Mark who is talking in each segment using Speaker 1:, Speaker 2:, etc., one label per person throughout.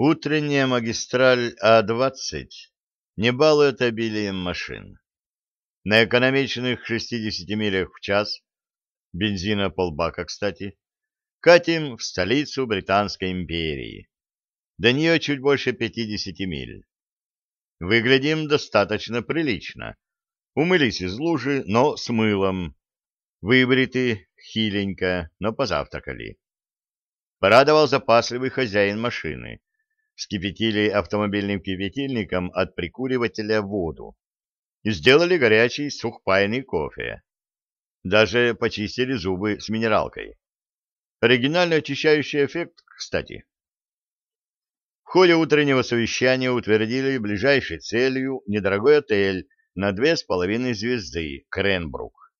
Speaker 1: Утренняя магистраль А-20 не балует обилием машин. На экономичных 60 милях в час, бензина полбака, кстати, катим в столицу Британской империи. До нее чуть больше 50 миль. Выглядим достаточно прилично. Умылись из лужи, но с мылом. Выбриты хиленько, но позавтракали. Порадовал запасливый хозяин машины вскипятили автомобильным кипятильником от прикуривателя воду и сделали горячий сухпайный кофе. Даже почистили зубы с минералкой. Оригинально очищающий эффект, кстати. В ходе утреннего совещания утвердили ближайшей целью недорогой отель на две с половиной звезды Кренбрук.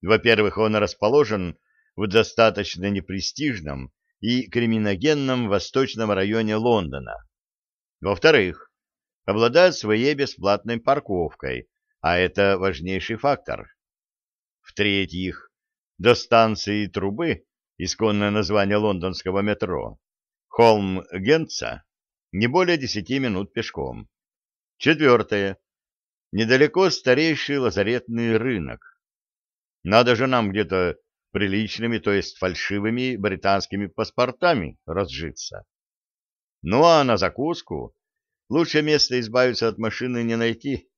Speaker 1: Во-первых, он расположен в достаточно непрестижном и криминогенном восточном районе Лондона. Во-вторых, обладает своей бесплатной парковкой, а это важнейший фактор. В-третьих, до станции трубы, исконное название лондонского метро, Холм-Гентца, не более десяти минут пешком. Четвертое. Недалеко старейший лазаретный рынок. Надо же нам где-то приличными, то есть фальшивыми британскими паспортами разжиться. Ну а на закуску лучше место избавиться от машины не найти.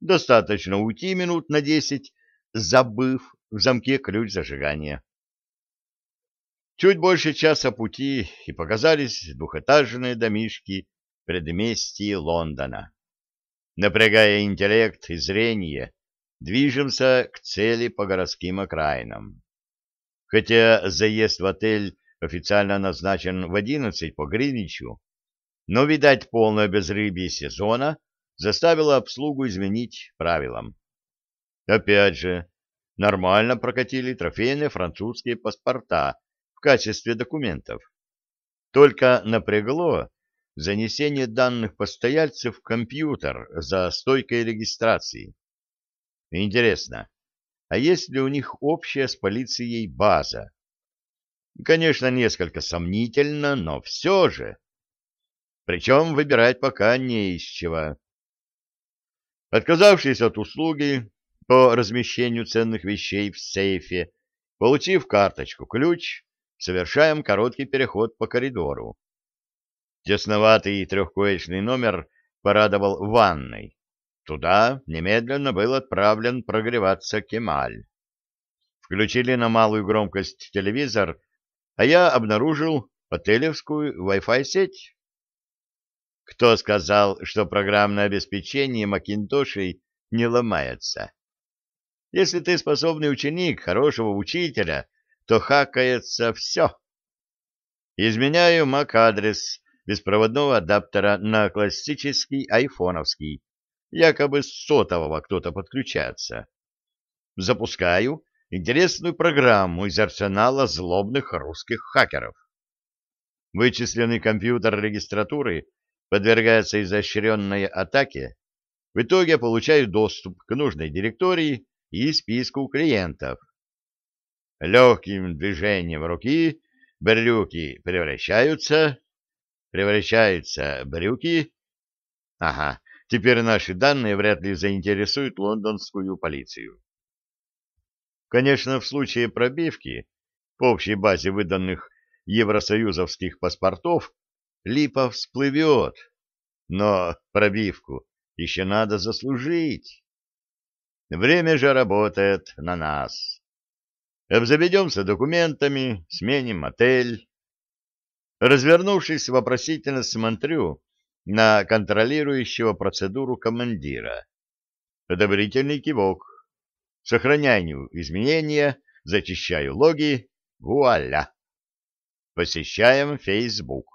Speaker 1: Достаточно уйти минут на десять, забыв в замке ключ зажигания. Чуть больше часа пути, и показались двухэтажные домишки предместья Лондона. Напрягая интеллект и зрение, движемся к цели по городским окраинам. Хотя заезд в отель официально назначен в одиннадцать по Гринвичу, но, видать, полное безрыбье сезона заставило обслугу изменить правилам. Опять же, нормально прокатили трофейные французские паспорта в качестве документов. Только напрягло занесение данных постояльцев в компьютер за стойкой регистрации. Интересно, а есть ли у них общая с полицией база? Конечно, несколько сомнительно, но все же. Причем выбирать пока не из чего. Отказавшись от услуги по размещению ценных вещей в сейфе, получив карточку-ключ, совершаем короткий переход по коридору. Тесноватый трехкоечный номер порадовал ванной. Туда немедленно был отправлен прогреваться Кемаль. Включили на малую громкость телевизор, а я обнаружил отелевскую Wi-Fi сеть. Кто сказал, что программное обеспечение Макинтошей не ломается? Если ты способный ученик хорошего учителя, то хакается все. Изменяю MAC-адрес беспроводного адаптера на классический айфоновский якобы с сотового кто-то подключается. Запускаю интересную программу из арсенала злобных русских хакеров. Вычисленный компьютер регистратуры подвергается изощренной атаке, в итоге получаю доступ к нужной директории и списку клиентов. Легким движением руки брюки превращаются, превращаются брюки. Ага, Теперь наши данные вряд ли заинтересуют лондонскую полицию. Конечно, в случае пробивки по общей базе выданных евросоюзовских паспортов липа всплывет, но пробивку еще надо заслужить. Время же работает на нас. Обзаведемся документами, сменим отель. Развернувшись, вопросительно смотрю на контролирующего процедуру командира. Одобрительный кивок. Сохраняю изменения, зачищаю логи. Вуаля! Посещаем Facebook.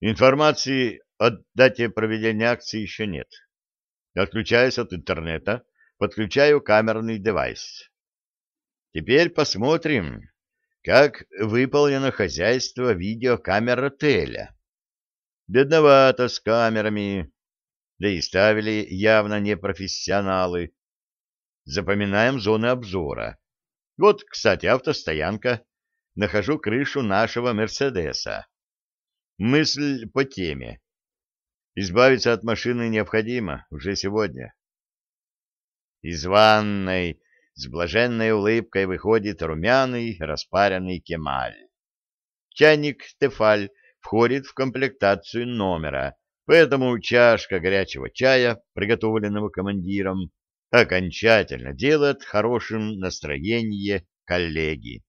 Speaker 1: Информации о дате проведения акции еще нет. Отключаюсь от интернета, подключаю камерный девайс. Теперь посмотрим, как выполнено хозяйство видеокамер отеля. Бедновато с камерами, да и ставили явно не профессионалы. Запоминаем зоны обзора. Вот, кстати, автостоянка. Нахожу крышу нашего «Мерседеса». Мысль по теме. Избавиться от машины необходимо уже сегодня. Из ванной с блаженной улыбкой выходит румяный распаренный кемаль. Чайник Тефаль входит в комплектацию номера, поэтому чашка горячего чая, приготовленного командиром, окончательно делает хорошим настроение коллеги.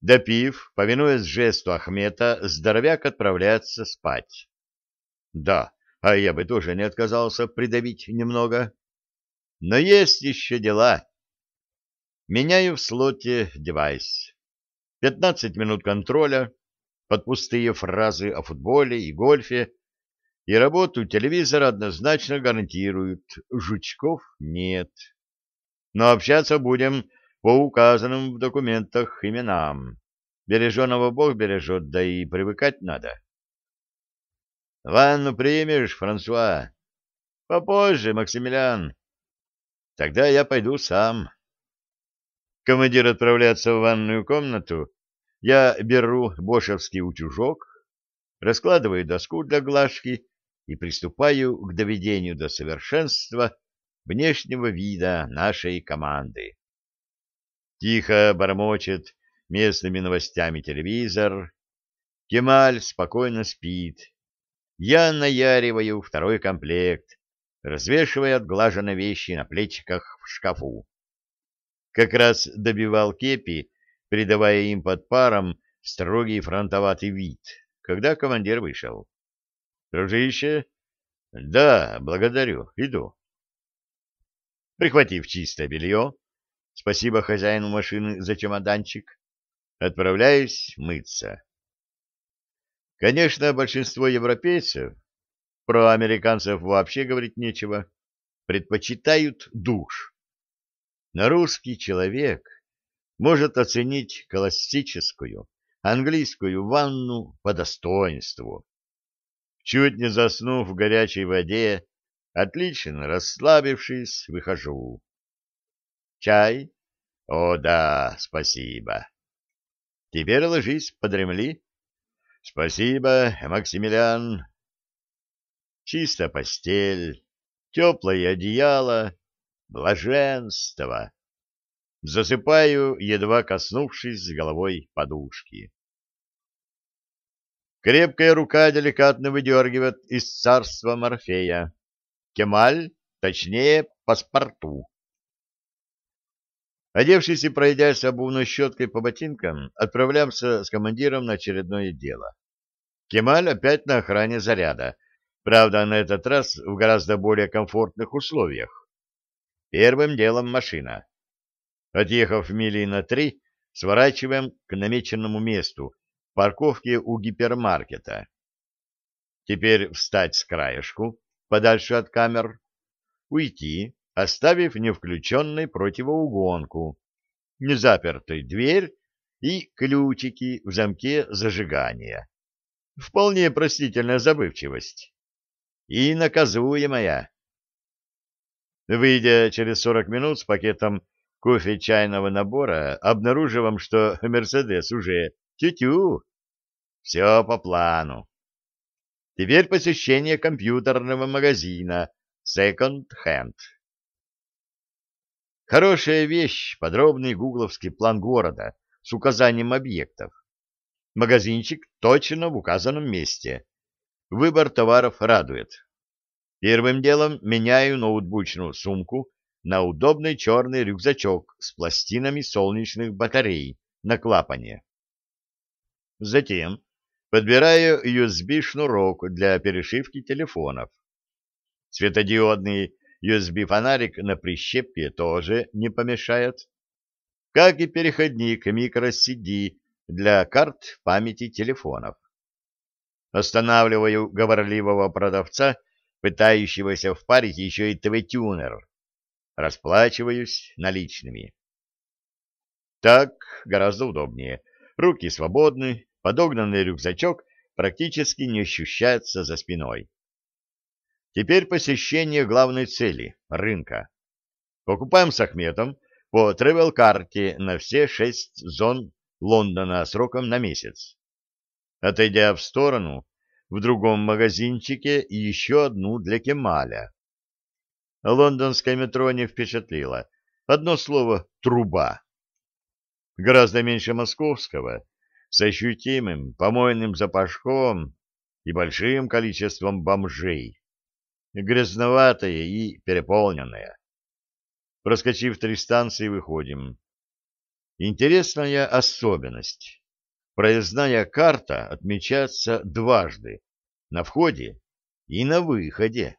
Speaker 1: Допив, повинуясь жесту Ахмета, здоровяк отправляется спать. Да, а я бы тоже не отказался придавить немного. Но есть еще дела. Меняю в слоте девайс. Пятнадцать минут контроля под пустые фразы о футболе и гольфе, и работу телевизора однозначно гарантируют. Жучков нет. Но общаться будем по указанным в документах именам. Береженого Бог бережет, да и привыкать надо. — Ванну примешь, Франсуа? — Попозже, Максимилиан. — Тогда я пойду сам. Командир отправляется в ванную комнату. Я беру бошевский утюжок, раскладываю доску для глажки и приступаю к доведению до совершенства внешнего вида нашей команды. Тихо бормочет местными новостями телевизор. Кемаль спокойно спит. Я наяриваю второй комплект, развешивая отглаженные вещи на плечиках в шкафу. Как раз добивал кепи, придавая им под паром строгий фронтоватый вид, когда командир вышел. «Дружище?» «Да, благодарю, иду». Прихватив чистое белье, Спасибо хозяину машины за чемоданчик. Отправляюсь мыться. Конечно, большинство европейцев, про американцев вообще говорить нечего, предпочитают душ. Но русский человек может оценить классическую английскую ванну по достоинству. Чуть не заснув в горячей воде, отлично расслабившись, выхожу. Чай? О, да, спасибо. Теперь ложись, подремли. Спасибо, Максимилиан. Чисто постель, теплое одеяло, блаженство. Засыпаю, едва коснувшись головой подушки. Крепкая рука деликатно выдергивает из царства Морфея. Кемаль, точнее, паспорту. Одевшись и пройдясь обувной щеткой по ботинкам, отправляемся с командиром на очередное дело. Кемаль опять на охране заряда, правда, на этот раз в гораздо более комфортных условиях. Первым делом машина. Отъехав мили на три, сворачиваем к намеченному месту, парковке у гипермаркета. Теперь встать с краешку, подальше от камер, уйти, оставив невключенной противоугонку, незапертую дверь и ключики в замке зажигания. Вполне простительная забывчивость. И наказуемая. Выйдя через сорок минут с пакетом кофе чайного набора, обнаруживаем, что «Мерседес» уже тю-тю. Все по плану. Теперь посещение компьютерного магазина Second Hand. Хорошая вещь, подробный гугловский план города с указанием объектов. Магазинчик точно в указанном месте. Выбор товаров радует. Первым делом меняю ноутбучную сумку на удобный черный рюкзачок с пластинами солнечных батарей на клапане. Затем подбираю USB-шнурок для перешивки телефонов. Светодиодный USB-фонарик на прищепке тоже не помешает, как и переходник microCD для карт памяти телефонов. Останавливаю говорливого продавца, пытающегося впарить еще и ТВ-тюнер. Расплачиваюсь наличными. Так гораздо удобнее. Руки свободны, подогнанный рюкзачок практически не ощущается за спиной. Теперь посещение главной цели — рынка. Покупаем с Ахметом по тревел-карте на все шесть зон Лондона сроком на месяц. Отойдя в сторону, в другом магазинчике еще одну для Кемаля. Лондонское метро не впечатлило. Одно слово — труба. Гораздо меньше московского, с ощутимым помойным запашком и большим количеством бомжей. Грязноватое и переполненное. Проскочив три станции, выходим. Интересная особенность. Проездная карта отмечается дважды — на входе и на выходе.